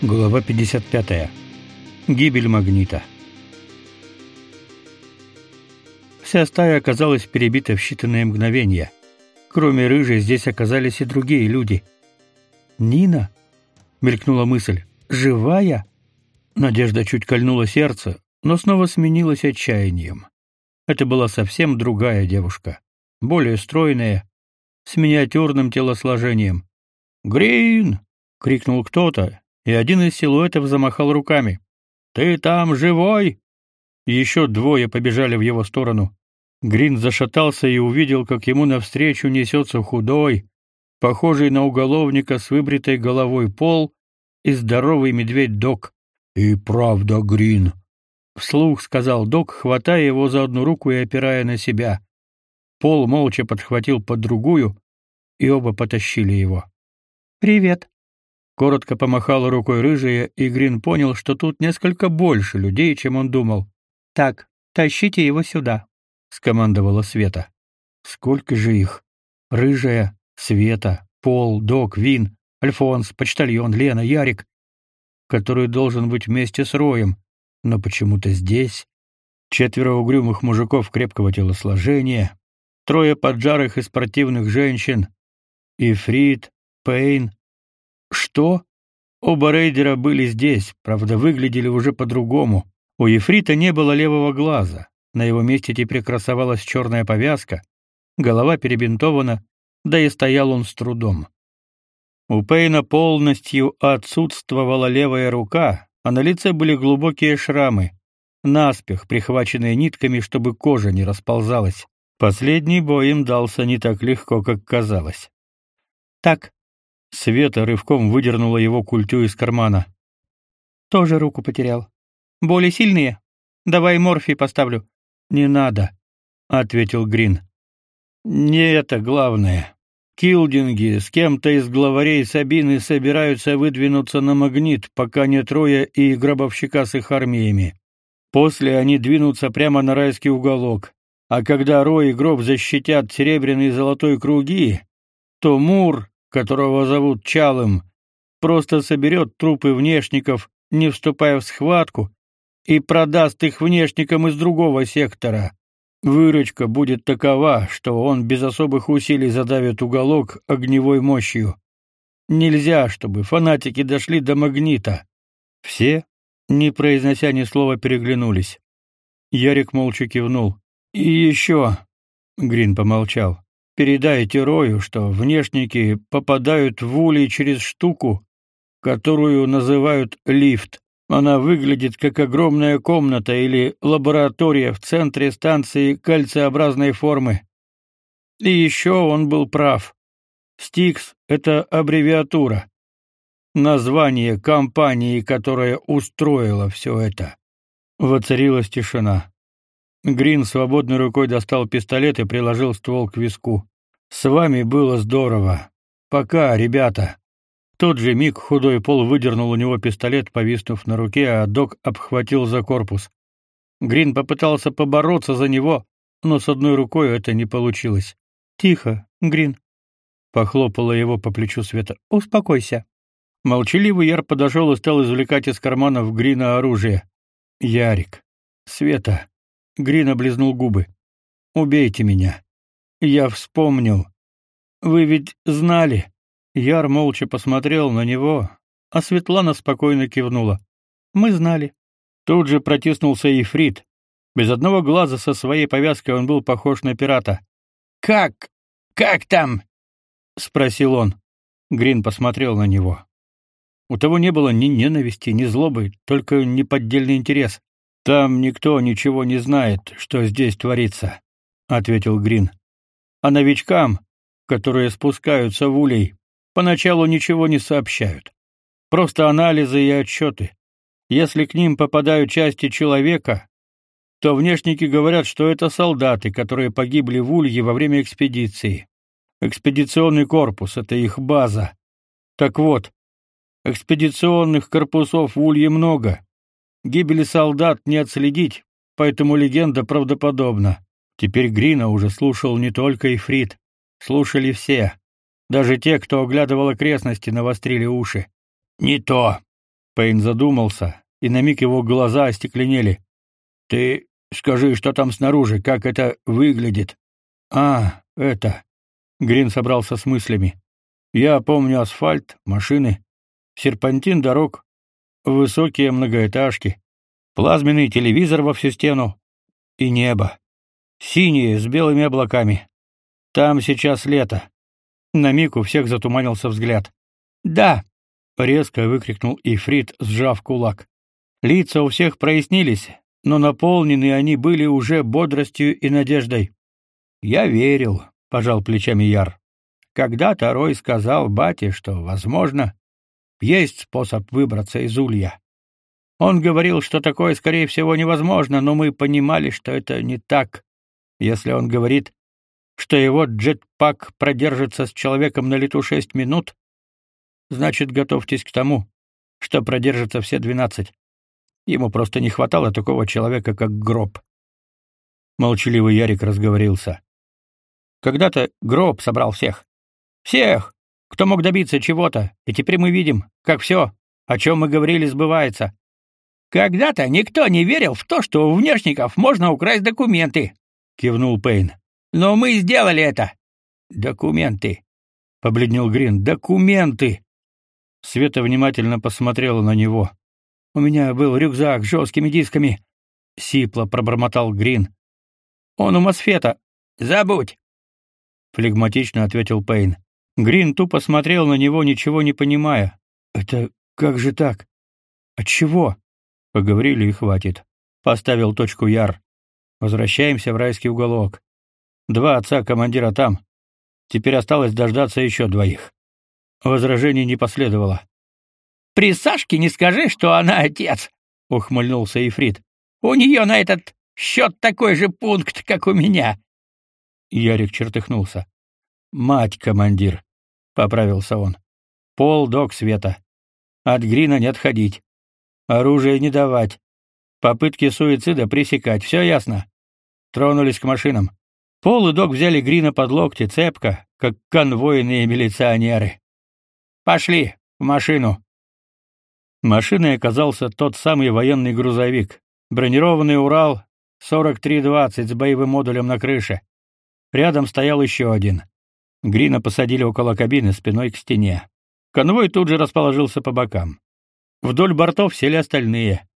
Глава 55. Гибель магнита. Вся стая оказалась перебита в считанные мгновения. Кроме рыжей здесь оказались и другие люди. Нина мелькнула мысль. Живая? Надежда чуть кольнула сердце, но снова сменилась отчаянием. Это была совсем другая девушка, более стройная, с миниатюрным телосложением. "Грин!" крикнул кто-то, и один из силуэтов замахал руками. «Ты там живой?» Еще двое побежали в его сторону. Грин зашатался и увидел, как ему навстречу несется худой, похожий на уголовника с выбритой головой пол и здоровый медведь Док. «И правда, Грин!» Вслух сказал Док, хватая его за одну руку и опирая на себя. Пол молча подхватил под другую, и оба потащили его. «Привет», Коротко помахала рукой рыжая, и Грин понял, что тут несколько больше людей, чем он думал. «Так, тащите его сюда», — скомандовала Света. «Сколько же их? Рыжая, Света, Пол, Док, Вин, Альфонс, почтальон, Лена, Ярик, который должен быть вместе с Роем, но почему-то здесь. Четверо угрюмых мужиков крепкого телосложения, трое поджарых и спортивных женщин, Ифрит, Пейн, что? Оба рейдера были здесь, правда, выглядели уже по-другому. У Ефрита не было левого глаза. На его месте теперь красовалась черная повязка, голова перебинтована, да и стоял он с трудом. У Пейна полностью отсутствовала левая рука, а на лице были глубокие шрамы, наспех прихваченные нитками, чтобы кожа не расползалась. Последний бой им дался не так легко, как казалось. Так, Света рывком выдернула его культю из кармана. Тоже руку потерял. Боли сильные? Давай морфий поставлю. Не надо, ответил Грин. Не это главное. Килдинги с кем-то из главарей Сабины собираются выдвинуться на магнит, пока не трое и гробовщика с их армиями. После они двинутся прямо на райский уголок. А когда Рой и Гроб защитят серебряные и золотой круги, то Мур которого зовут Чалым, просто соберет трупы внешников, не вступая в схватку, и продаст их внешникам из другого сектора. Выручка будет такова, что он без особых усилий задавит уголок огневой мощью. Нельзя, чтобы фанатики дошли до магнита. Все, не произнося ни слова, переглянулись. Ярик молча кивнул. И еще, Грин помолчал. Передайте Рою, что внешники попадают в улей через штуку, которую называют лифт. Она выглядит как огромная комната или лаборатория в центре станции кальциобразной формы. И еще он был прав. Стикс — это аббревиатура. Название компании, которая устроила все это. Воцарилась тишина. Грин свободной рукой достал пистолет и приложил ствол к виску. С вами было здорово. Пока, ребята. В тот же миг худой пол выдернул у него пистолет, повиснув на руке, а док обхватил за корпус. Грин попытался побороться за него, но с одной рукой это не получилось. Тихо, Грин, похлопала его по плечу Света. Успокойся. Молчаливый Яр подошел и стал извлекать из карманов Грина оружие. Ярик, Света, Грин облизнул губы. Убейте меня. Я вспомнил. Вы ведь знали. Яр молча посмотрел на него, а Светлана спокойно кивнула. Мы знали. Тут же протиснулся Ефрит. Без одного глаза со своей повязкой он был похож на пирата. Как? Как там? спросил он. Грин посмотрел на него. У того не было ни ненависти, ни злобы, только неподдельный интерес. Там никто ничего не знает, что здесь творится, ответил Грин. А новичкам, которые спускаются в улей, поначалу ничего не сообщают. Просто анализы и отчеты. Если к ним попадают части человека, то внешники говорят, что это солдаты, которые погибли в Улье во время экспедиции. Экспедиционный корпус это их база. Так вот, экспедиционных корпусов в Улье много. Гибели солдат не отследить, поэтому легенда правдоподобна. Теперь Грина уже слушал не только Ифрит, слушали все. Даже те, кто оглядывал окрестности, навострили уши. «Не то!» — Пейн задумался, и на миг его глаза остекленели. Ты скажи, что там снаружи, как это выглядит? А, это. Грин собрался с мыслями. Я помню асфальт, машины, серпантин дорог, высокие многоэтажки, плазменный телевизор во всю стену и небо. Синее с белыми облаками. Там сейчас лето. На миг у всех затуманился взгляд. Да, резко выкрикнул Ифрит, сжав кулак. Лица у всех прояснились, но наполнены они были уже бодростью и надеждой. Я верил, пожал плечами Яр. Когда-то Рой сказал бате, что, возможно, есть способ выбраться из улья. Он говорил, что такое, скорее всего, невозможно, но мы понимали, что это не так. Если он говорит, что его джетпак продержится с человеком на лету шесть минут, значит, готовьтесь к тому, что продержится все двенадцать. Ему просто не хватало такого человека, как Гроб. Молчаливый Ярик разговорился. Когда-то Гроб собрал всех. Всех, кто мог добиться чего-то, и теперь мы видим, как все, о чем мы говорили, сбывается. Когда-то никто не верил в то, что у внешников можно украсть документы, кивнул Пейн. Но мы сделали это. Документы, побледнел Грин. Документы. Света внимательно посмотрела на него. У меня был рюкзак с жесткими дисками, сипло пробормотал Грин. Он у Мосфета. Забудь, флегматично ответил Пейн. Грин тупо смотрел на него, ничего не понимая. Это как же так? От чего? Поговорили и хватит. Поставил точку Яр. Возвращаемся в райский уголок. Два отца командира там. Теперь осталось дождаться еще двоих. Возражений не последовало. При Сашке не скажи, что она отец, ухмыльнулся Ифрит. У нее на этот счет такой же пункт, как у меня. Ярик чертыхнулся. Мать, командир, поправился он. Пол док света. От Грина не отходить. Оружие не давать. Попытки суицида пресекать. Все ясно. Тронулись к машинам. Пол и док взяли Грина под локти цепко, как конвойные милиционеры. Пошли в машину. Машиной оказался тот самый военный грузовик, бронированный Урал 4320 с боевым модулем на крыше. Рядом стоял еще один. Грина посадили около кабины спиной к стене. Конвой тут же расположился по бокам. Вдоль бортов сели остальные.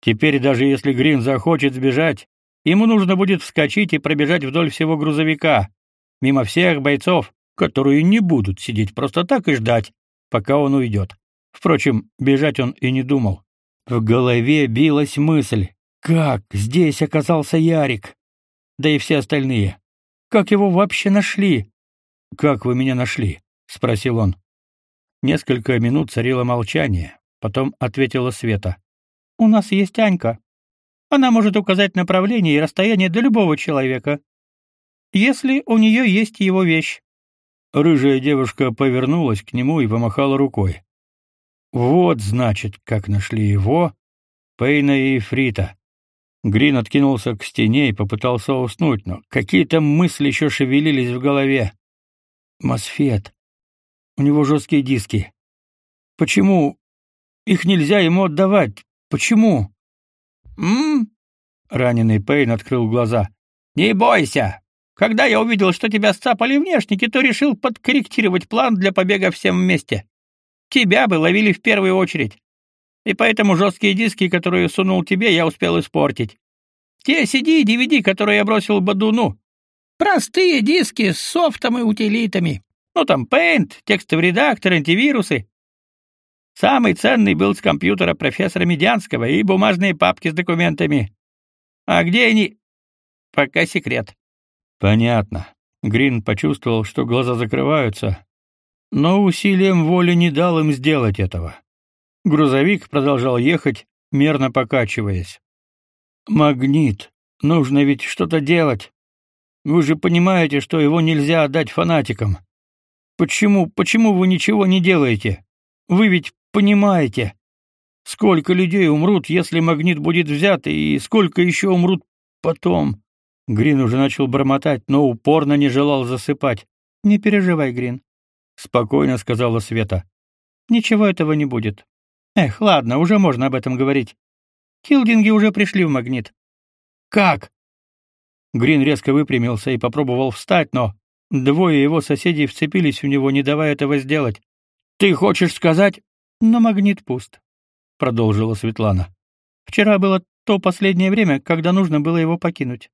Теперь даже если Грин захочет сбежать, ему нужно будет вскочить и пробежать вдоль всего грузовика, мимо всех бойцов, которые не будут сидеть просто так и ждать, пока он уйдет. Впрочем, бежать он и не думал. В голове билась мысль: как здесь оказался Ярик? Да и все остальные. Как его вообще нашли? Как вы меня нашли? спросил он. Несколько минут царило молчание, потом ответила Света. У нас есть Анька. Она может указать направление и расстояние до любого человека, если у нее есть его вещь. Рыжая девушка повернулась к нему и помахала рукой. Вот, значит, как нашли его, Пейна и Фрита. Грин откинулся к стене и попытался уснуть, но какие-то мысли еще шевелились в голове. Мосфет. У него жесткие диски. Почему их нельзя ему отдавать? Почему? М? Раненый Пейн открыл глаза. Не бойся. Когда я увидел, что тебя сцапали внешники, то решил подкорректировать план для побега всем вместе. Тебя бы ловили в первую очередь. И поэтому жесткие диски, которые сунул тебе, я успел испортить. Те CD и DVD, которые я бросил Бадуну. Простые диски с софтом и утилитами. Ну там Paint, текстовый редактор, антивирусы. Самый ценный был с компьютера профессора Медянского и бумажные папки с документами. А где они? Пока секрет. Понятно. Грин почувствовал, что глаза закрываются, но усилием воли не дал им сделать этого. Грузовик продолжал ехать, мерно покачиваясь. Магнит. Нужно ведь что-то делать. Вы же понимаете, что его нельзя отдать фанатикам. Почему, почему вы ничего не делаете? Вы ведь понимаете, сколько людей умрут, если магнит будет взят, и сколько еще умрут потом. Грин уже начал бормотать, но упорно не желал засыпать. Не переживай, Грин, спокойно сказала Света. Ничего этого не будет. Эх, ладно, уже можно об этом говорить. Килдинги уже пришли в магнит. Как? Грин резко выпрямился и попробовал встать, но двое его соседей вцепились в него, не давая этого сделать. Ты хочешь сказать? Но магнит пуст, продолжила Светлана. Вчера было то последнее время, когда нужно было его покинуть.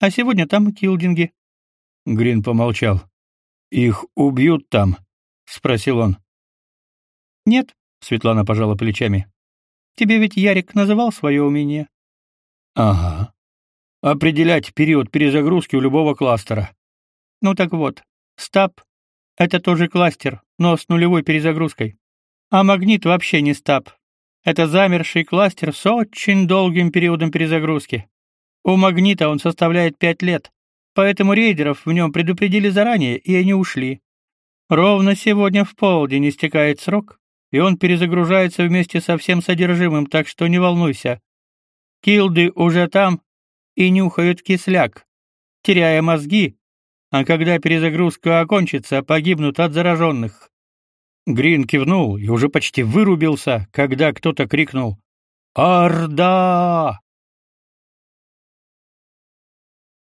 А сегодня там килдинги. Грин помолчал. Их убьют там, спросил он. Нет, Светлана пожала плечами. Тебе ведь Ярик называл свое умение. Ага. Определять период перезагрузки у любого кластера. Ну так вот, стаб — это тоже кластер, но с нулевой перезагрузкой. А магнит вообще не стаб. Это замерший кластер с очень долгим периодом перезагрузки. У магнита он составляет пять лет, поэтому рейдеров в нем предупредили заранее, и они ушли. Ровно сегодня в полдень истекает срок, и он перезагружается вместе со всем содержимым, так что не волнуйся. Килды уже там и нюхают кисляк, теряя мозги, а когда перезагрузка окончится, погибнут от зараженных. Грин кивнул и уже почти вырубился, когда кто-то крикнул «Орда!».